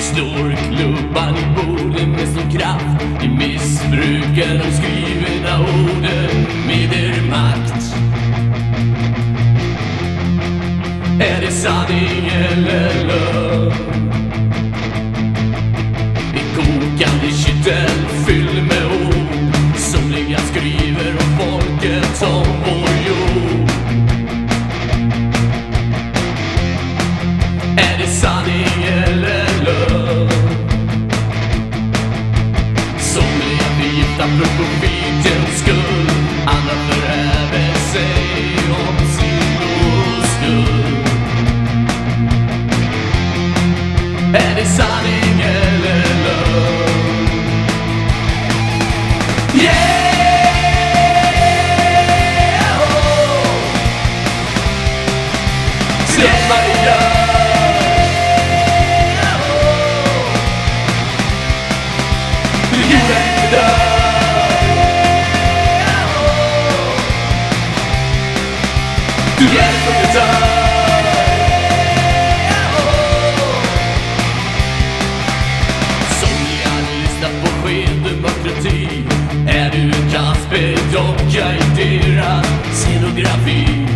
Storklubban i bordet med stor kraft Ni missbrukar de skrivna orden med er makt Är det sanning eller lögn? Är det sanning eller lögn? Är du en Kasper-docka i deras scenografi?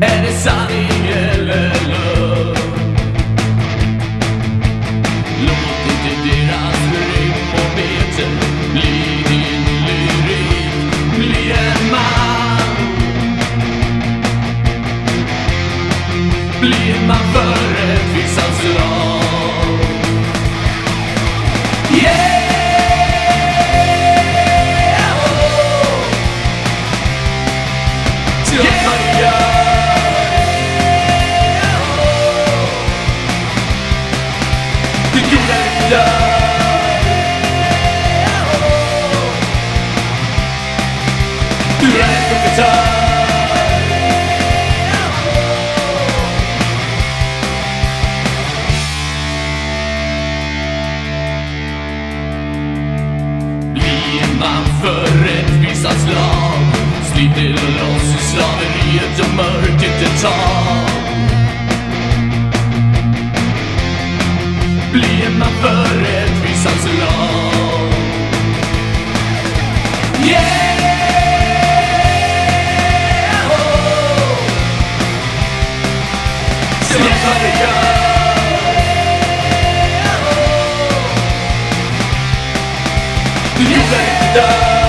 Är det sanning eller lögn? Låt inte deras rytmometer bli din lyrik Bli en man Bli en man för rättvisa. Lag Sliter loss ur slaveriet och mörkret ett tag. Bli en man för rättvisans lag Yeah! Oh! Släpp vad det gör Du